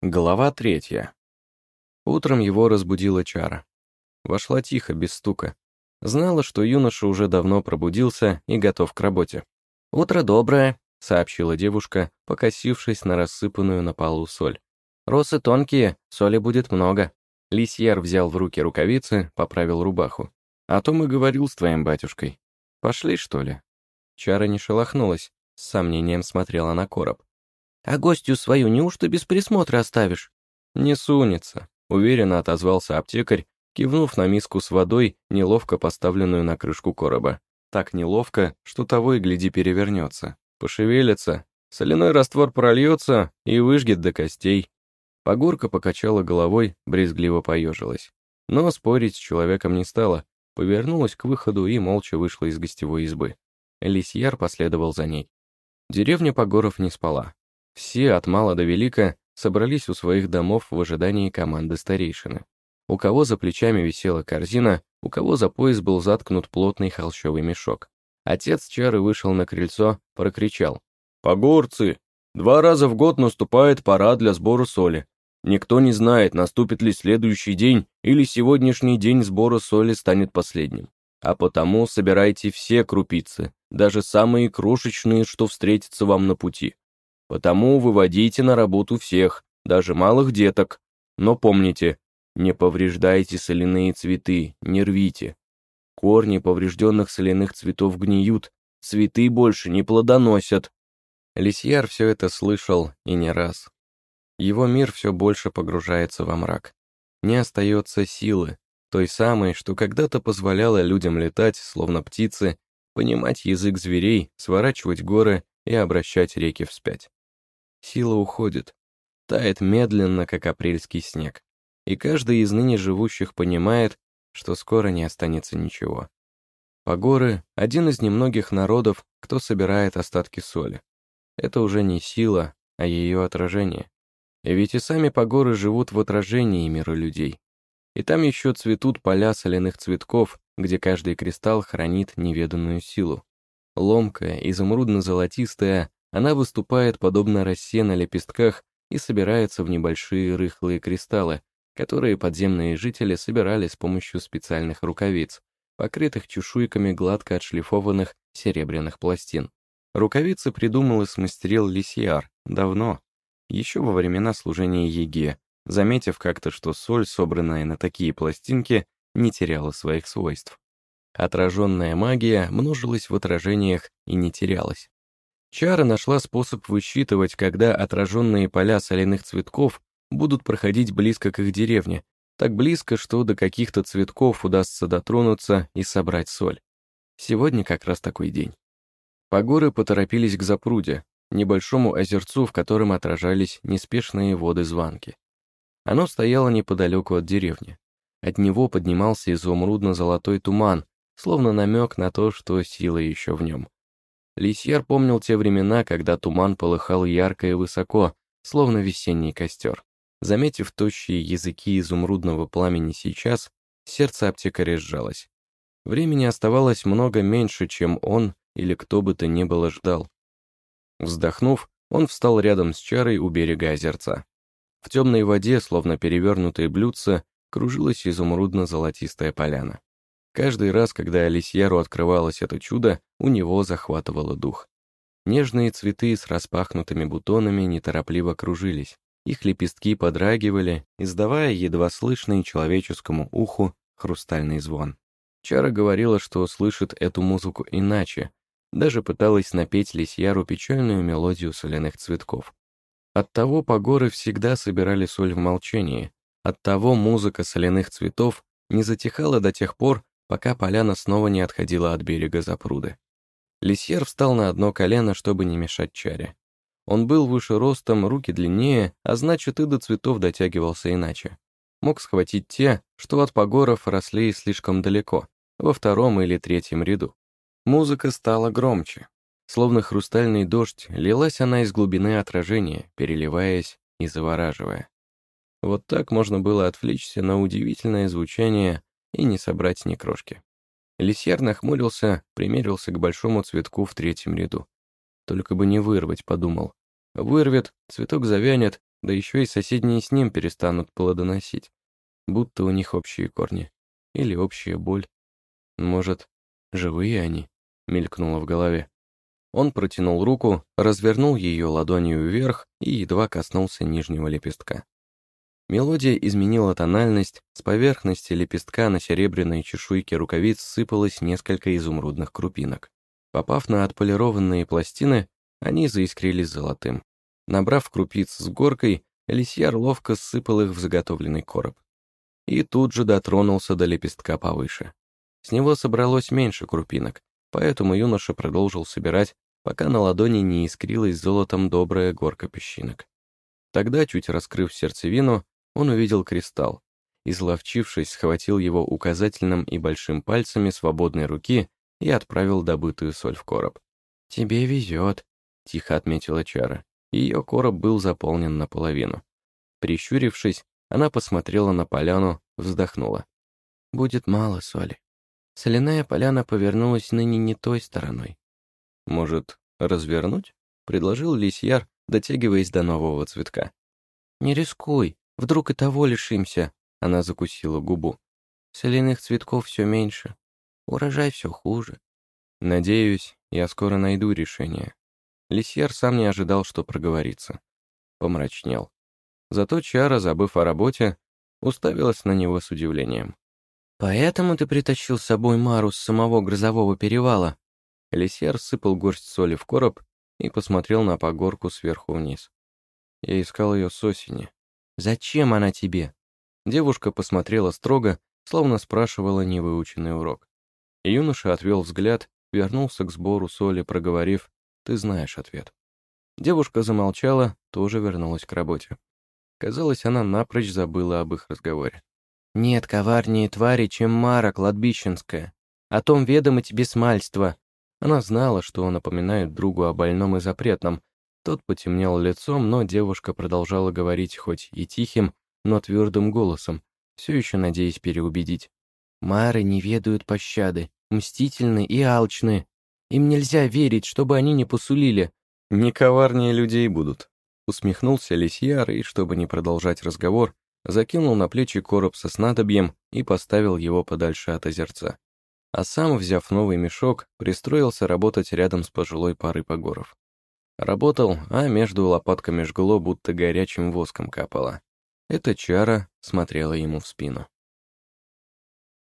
Глава третья. Утром его разбудила чара. Вошла тихо, без стука. Знала, что юноша уже давно пробудился и готов к работе. «Утро доброе», — сообщила девушка, покосившись на рассыпанную на полу соль. «Росы тонкие, соли будет много». Лисьер взял в руки рукавицы, поправил рубаху. «О том и говорил с твоим батюшкой. Пошли, что ли?» Чара не шелохнулась, с сомнением смотрела на короб. А гостью свою неужто без присмотра оставишь?» «Не сунется», — уверенно отозвался аптекарь, кивнув на миску с водой, неловко поставленную на крышку короба. Так неловко, что того и гляди перевернется. Пошевелится, соляной раствор прольется и выжгет до костей. Погорка покачала головой, брезгливо поежилась. Но спорить с человеком не стала, повернулась к выходу и молча вышла из гостевой избы. Лисьяр последовал за ней. Деревня Погоров не спала. Все, от мала до велика, собрались у своих домов в ожидании команды старейшины. У кого за плечами висела корзина, у кого за пояс был заткнут плотный холщовый мешок. Отец Чары вышел на крыльцо, прокричал. «Погорцы! Два раза в год наступает пора для сбора соли. Никто не знает, наступит ли следующий день или сегодняшний день сбора соли станет последним. А потому собирайте все крупицы, даже самые крошечные, что встретятся вам на пути. Потому выводите на работу всех, даже малых деток. Но помните, не повреждайте соляные цветы, не рвите. Корни поврежденных соляных цветов гниют, цветы больше не плодоносят. Лисьяр все это слышал и не раз. Его мир все больше погружается во мрак. Не остается силы, той самой, что когда-то позволяла людям летать, словно птицы, понимать язык зверей, сворачивать горы и обращать реки вспять. Сила уходит, тает медленно, как апрельский снег. И каждый из ныне живущих понимает, что скоро не останется ничего. Погоры — один из немногих народов, кто собирает остатки соли. Это уже не сила, а ее отражение. И ведь и сами Погоры живут в отражении мира людей. И там еще цветут поля соляных цветков, где каждый кристалл хранит неведанную силу. Ломкая, изумрудно-золотистая, она выступает подобно росе на лепестках и собирается в небольшие рыхлые кристаллы, которые подземные жители собирали с помощью специальных рукавиц, покрытых чешуйками гладко отшлифованных серебряных пластин. Рукавицы придумал и смастерил Лисиар давно, еще во времена служения Еге, заметив как-то, что соль, собранная на такие пластинки, не теряла своих свойств. Отраженная магия множилась в отражениях и не терялась. Чара нашла способ высчитывать, когда отраженные поля соляных цветков будут проходить близко к их деревне, так близко, что до каких-то цветков удастся дотронуться и собрать соль. Сегодня как раз такой день. Погоры поторопились к запруде, небольшому озерцу, в котором отражались неспешные воды званки. Оно стояло неподалеку от деревни. От него поднимался изумрудно-золотой туман, словно намек на то, что сила еще в нем. Лисьер помнил те времена, когда туман полыхал ярко и высоко, словно весенний костер. Заметив тощие языки изумрудного пламени сейчас, сердце аптекаря сжалось. Времени оставалось много меньше, чем он или кто бы то ни было ждал. Вздохнув, он встал рядом с чарой у берега озерца. В темной воде, словно перевернутые блюдца, кружилась изумрудно-золотистая поляна. Каждый раз, когда Алисьеру открывалось это чудо, у него захватывало дух. Нежные цветы с распахнутыми бутонами неторопливо кружились. Их лепестки подрагивали, издавая едва слышный человеческому уху хрустальный звон. Чара говорила, что слышит эту музыку иначе, даже пыталась напеть Лисьяру печальную мелодию соляных цветков. Оттого погоры всегда собирали соль в молчании, оттого музыка соляных цветов не затихала до тех пор, пока поляна снова не отходила от берега запруды. Лисьер встал на одно колено, чтобы не мешать чаре. Он был выше ростом, руки длиннее, а значит и до цветов дотягивался иначе. Мог схватить те, что от погоров росли слишком далеко, во втором или третьем ряду. Музыка стала громче. Словно хрустальный дождь, лилась она из глубины отражения, переливаясь и завораживая. Вот так можно было отвлечься на удивительное звучание и не собрать ни крошки. Лисьер нахмурился, примерился к большому цветку в третьем ряду. Только бы не вырвать, подумал. Вырвет, цветок завянет, да еще и соседние с ним перестанут плодоносить. Будто у них общие корни. Или общая боль. Может, живые они? Мелькнуло в голове. Он протянул руку, развернул ее ладонью вверх и едва коснулся нижнего лепестка. Мелодия изменила тональность, с поверхности лепестка на серебряной чешуйке рукавиц сыпалось несколько изумрудных крупинок. Попав на отполированные пластины, они заискрились золотым. Набрав крупиц с горкой, лисьяр ловко сыпал их в заготовленный короб. И тут же дотронулся до лепестка повыше. С него собралось меньше крупинок, поэтому юноша продолжил собирать, пока на ладони не искрилась золотом добрая горка песчинок. Тогда, чуть раскрыв сердцевину, он увидел кристалл. Изловчившись, схватил его указательным и большим пальцами свободной руки и отправил добытую соль в короб. «Тебе везет», — тихо отметила Чара. Ее короб был заполнен наполовину. Прищурившись, она посмотрела на поляну, вздохнула. «Будет мало соли. Соляная поляна повернулась ныне не той стороной». «Может, развернуть?» — предложил Лисьяр, дотягиваясь до нового цветка. «Не рискуй, вдруг и того лишимся», — она закусила губу. «Соляных цветков все меньше, урожай все хуже». «Надеюсь, я скоро найду решение», Лисьер сам не ожидал, что проговорится. Помрачнел. Зато Чара, забыв о работе, уставилась на него с удивлением. «Поэтому ты притащил с собой Мару с самого грозового перевала?» Лисьер сыпал горсть соли в короб и посмотрел на погорку сверху вниз. Я искал ее с осени. «Зачем она тебе?» Девушка посмотрела строго, словно спрашивала невыученный урок. Юноша отвел взгляд, вернулся к сбору соли, проговорив ты знаешь ответ». Девушка замолчала, тоже вернулась к работе. Казалось, она напрочь забыла об их разговоре. «Нет коварнее твари, чем Мара кладбищенская. О том ведомо тебе смальство». Она знала, что напоминает другу о больном и запретном. Тот потемнел лицом, но девушка продолжала говорить хоть и тихим, но твердым голосом, все еще надеясь переубедить. «Мары не ведают пощады, мстительны и алчны. Им нельзя верить, чтобы они не посулили. Не коварнее людей будут. Усмехнулся Лисьяр и, чтобы не продолжать разговор, закинул на плечи короб со снадобьем и поставил его подальше от озерца. А сам, взяв новый мешок, пристроился работать рядом с пожилой парой погоров. Работал, а между лопатками жгло, будто горячим воском капало. Эта чара смотрела ему в спину.